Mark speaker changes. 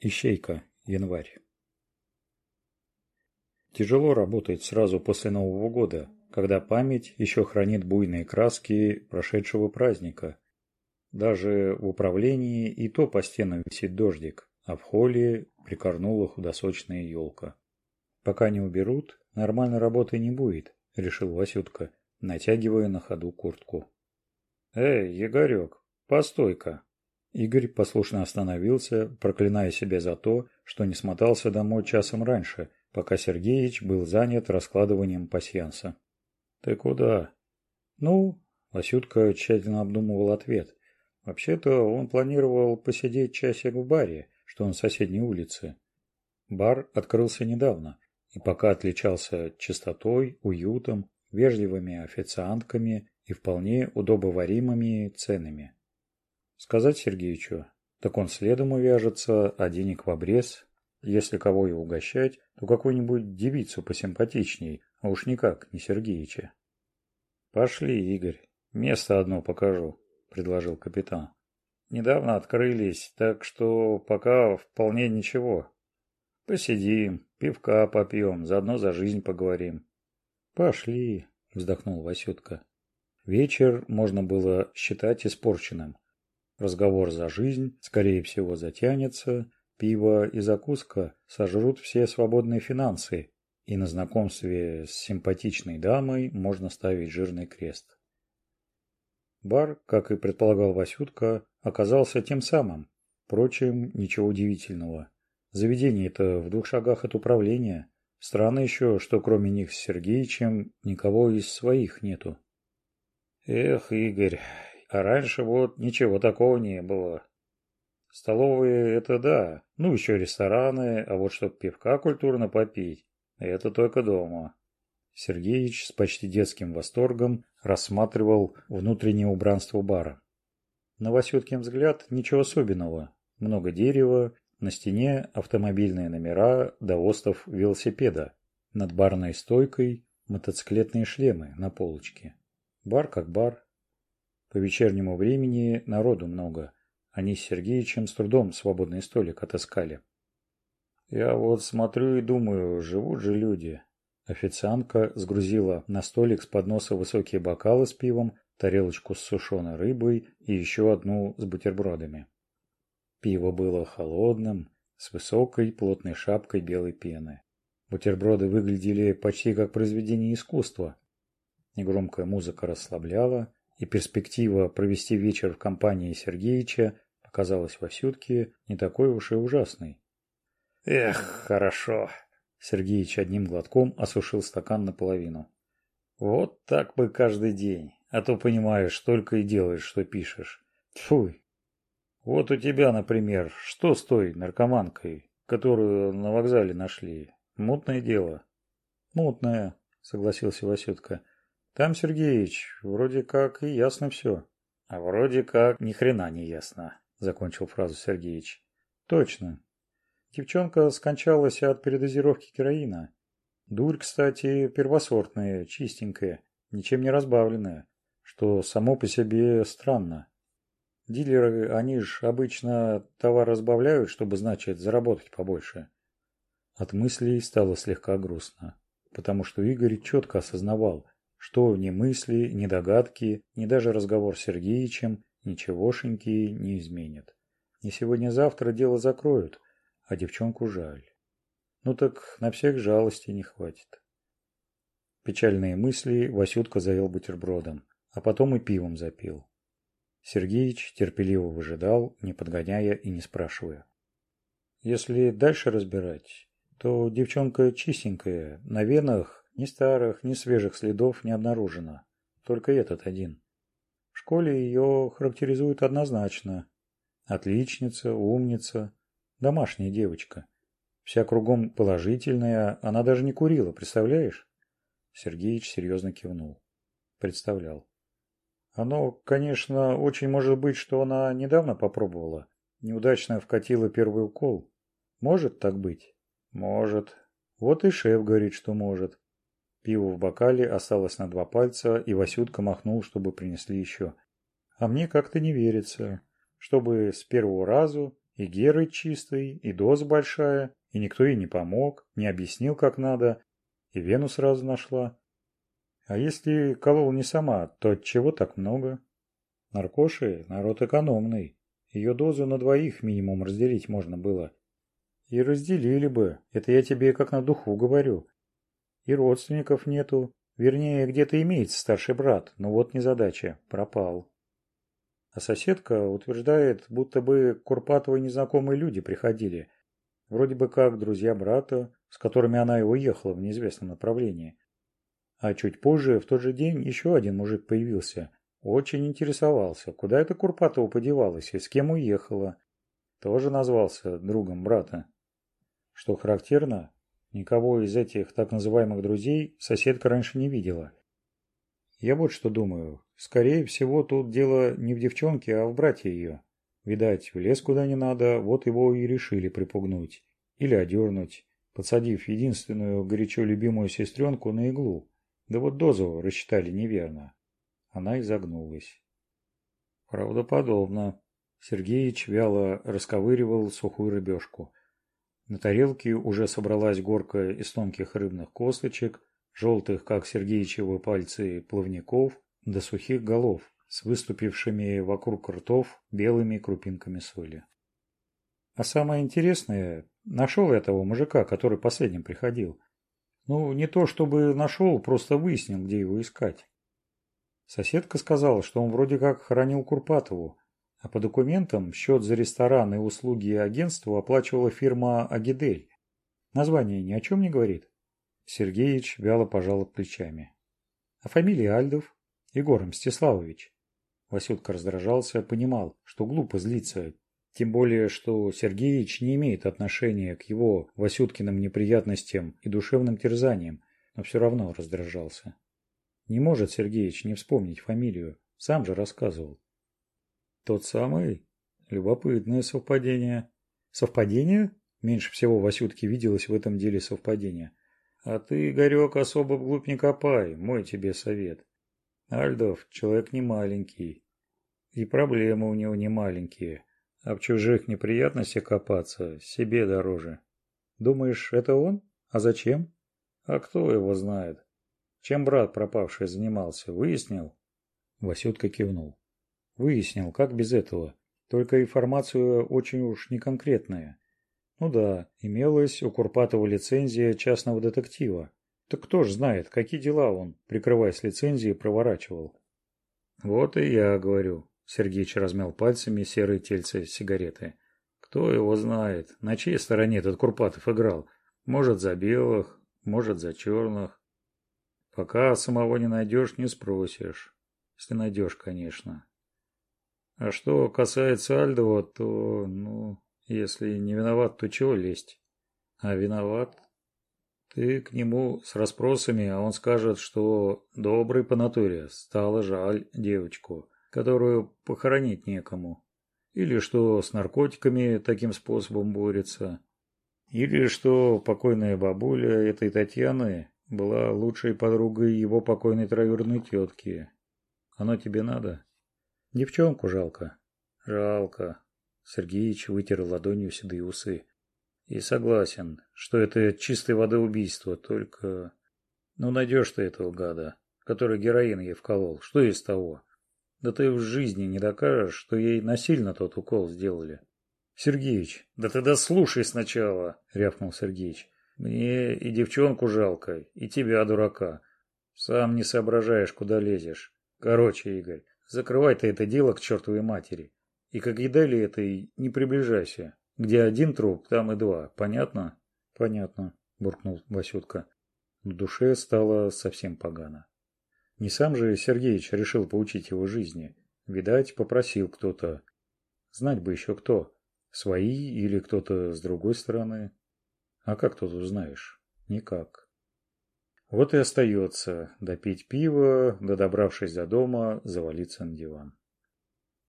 Speaker 1: Ищейка. Январь. Тяжело работает сразу после Нового года, когда память еще хранит буйные краски прошедшего праздника. Даже в управлении и то по стенам висит дождик, а в холле прикорнула худосочная елка. «Пока не уберут, нормальной работы не будет», — решил Васютка, натягивая на ходу куртку. «Эй, Егорек, постой-ка!» Игорь, послушно остановился, проклиная себя за то, что не смотался домой часом раньше, пока Сергеич был занят раскладыванием пасьянса. «Ты куда?» «Ну...» — Лосютка тщательно обдумывал ответ. Вообще-то он планировал посидеть часик в баре, что на соседней улице. Бар открылся недавно, и пока отличался чистотой, уютом, вежливыми официантками и вполне удобоваримыми ценами. Сказать Сергеичу, так он следом увяжется, а денег в обрез. Если кого и угощать, то какую-нибудь девицу посимпатичней, а уж никак не Сергеича. «Пошли, Игорь, место одно покажу», — предложил капитан. «Недавно открылись, так что пока вполне ничего. Посидим, пивка попьем, заодно за жизнь поговорим». «Пошли», — вздохнул Васютка. Вечер можно было считать испорченным. Разговор за жизнь, скорее всего, затянется, пиво и закуска сожрут все свободные финансы, и на знакомстве с симпатичной дамой можно ставить жирный крест. Бар, как и предполагал Васютка, оказался тем самым. Впрочем, ничего удивительного. Заведение это в двух шагах от управления. Странно еще, что кроме них с Сергеичем никого из своих нету. Эх, Игорь, а раньше вот ничего такого не было. Столовые – это да, ну еще рестораны, а вот чтоб пивка культурно попить – это только дома. Сергеич с почти детским восторгом рассматривал внутреннее убранство бара. На Васюткин взгляд ничего особенного. Много дерева, на стене автомобильные номера до остов велосипеда. Над барной стойкой мотоциклетные шлемы на полочке. Бар как бар, по вечернему времени народу много. Они с Сергеичем с трудом свободный столик отыскали. Я вот смотрю и думаю, живут же люди. Официантка сгрузила на столик с подноса высокие бокалы с пивом, тарелочку с сушеной рыбой и еще одну с бутербродами. Пиво было холодным, с высокой плотной шапкой белой пены. Бутерброды выглядели почти как произведение искусства. Негромкая музыка расслабляла, и перспектива провести вечер в компании Сергеича показалась Васютке не такой уж и ужасной. «Эх, хорошо!» Сергеич одним глотком осушил стакан наполовину. «Вот так бы каждый день, а то понимаешь, только и делаешь, что пишешь. Тьфу! Вот у тебя, например, что с той наркоманкой, которую на вокзале нашли? Мутное дело». «Мутное», — согласился Васютка там сергеич вроде как и ясно все а вроде как ни хрена не ясно закончил фразу сергеич. Точно. Девчонка скончалась от передозировки героина. Дурь кстати первосортная чистенькая ничем не разбавленная что само по себе странно. Дилеры они ж обычно товар разбавляют чтобы значит заработать побольше. От мыслей стало слегка грустно потому что игорь четко осознавал что ни мысли, ни догадки, ни даже разговор с Сергеичем ничегошеньки не изменит. Не сегодня-завтра дело закроют, а девчонку жаль. Ну так на всех жалости не хватит. Печальные мысли Васютка завел бутербродом, а потом и пивом запил. Сергеич терпеливо выжидал, не подгоняя и не спрашивая. Если дальше разбирать, то девчонка чистенькая, на венах ни старых, ни свежих следов не обнаружено. Только этот один. В школе ее характеризуют однозначно. Отличница, умница, домашняя девочка. Вся кругом положительная, она даже не курила, представляешь? Сергеич серьезно кивнул. Представлял. Оно, конечно, очень может быть, что она недавно попробовала. Неудачно вкатила первый укол. Может так быть? Может. Вот и шеф говорит, что может. Пиво в бокале осталось на два пальца, и Васютка махнул, чтобы принесли еще. А мне как-то не верится, чтобы с первого раза и Геры чистый, и доза большая, и никто ей не помог, не объяснил как надо, и вену сразу нашла. А если колол не сама, то чего так много? Наркоши – народ экономный. Ее дозу на двоих минимум разделить можно было. И разделили бы, это я тебе как на духу говорю и родственников нету. Вернее, где-то имеется старший брат, но вот незадача, пропал. А соседка утверждает, будто бы Курпатовой незнакомые люди приходили. Вроде бы как друзья брата, с которыми она и уехала в неизвестном направлении. А чуть позже, в тот же день, еще один мужик появился. Очень интересовался, куда эта Курпатова подевалась и с кем уехала. Тоже назвался другом брата. Что характерно, Никого из этих так называемых друзей соседка раньше не видела. Я вот что думаю. Скорее всего, тут дело не в девчонке, а в брате ее. Видать, в лес куда не надо, вот его и решили припугнуть. Или одернуть, подсадив единственную горячо любимую сестренку на иглу. Да вот дозу рассчитали неверно. Она изогнулась. Правдоподобно. Сергеич вяло расковыривал сухую рыбешку. На тарелке уже собралась горка из тонких рыбных косточек, желтых, как Сергеичевы пальцы, плавников, до сухих голов с выступившими вокруг ртов белыми крупинками соли. А самое интересное, нашел я того мужика, который последним приходил. Ну, не то чтобы нашел, просто выяснил, где его искать. Соседка сказала, что он вроде как хоронил Курпатову, а по документам счет за рестораны и услуги агентства оплачивала фирма «Агидель». Название ни о чем не говорит. Сергеич вяло пожал плечами. А фамилия Альдов? Егор Мстиславович. Васютка раздражался, понимал, что глупо злиться. Тем более, что Сергеич не имеет отношения к его Васюткиным неприятностям и душевным терзаниям, но все равно раздражался. Не может Сергеич не вспомнить фамилию, сам же рассказывал. Тот самый? Любопытное совпадение. Совпадение? Меньше всего Васютке виделось в этом деле совпадение. А ты, Игорек, особо вглубь не копай, мой тебе совет. Альдов человек не маленький. И проблемы у него не маленькие. А в чужих неприятностях копаться себе дороже. Думаешь, это он? А зачем? А кто его знает? Чем брат пропавший занимался, выяснил? Васютка кивнул. Выяснил, ну, как без этого. Только информация очень уж неконкретная. Ну да, имелась у Курпатова лицензия частного детектива. Так кто ж знает, какие дела он, прикрываясь лицензией, проворачивал. Вот и я говорю. Сергеич размял пальцами серые тельцы сигареты. Кто его знает, на чьей стороне этот Курпатов играл? Может, за белых, может, за черных. Пока самого не найдешь, не спросишь. Если найдешь, конечно а что касается альдова то ну если не виноват то чего лезть? А виноват ты к нему с расспросами а он скажет что добрый по натуре стало жаль девочку которую похоронить некому. Или что с наркотиками таким способом борется. Или что покойная бабуля этой татьяны была лучшей подругой его покойной троюрной тетки. Оно тебе надо? девчонку жалко жалко. Сергеич вытер ладонью седые усы. И согласен что это чистой воды убийство только ну найдешь ты этого гада который героин ей вколол. Что из того? Да ты в жизни не докажешь что ей насильно тот укол сделали. Сергеич да тогда слушай сначала рявкнул сергеич. Мне и девчонку жалко и тебя дурака. Сам не соображаешь куда лезешь. Короче игорь закрывай ты это дело к чертовой матери. И как едали это, и не приближайся. Где один труп, там и два. Понятно? Понятно, буркнул Васютка. В душе стало совсем погано. Не сам же Сергеич решил поучить его жизни. Видать, попросил кто-то. Знать бы еще кто. Свои или кто-то с другой стороны. А как тут узнаешь? Никак. Вот и остается допить пиво, да добравшись до дома, завалиться на диван.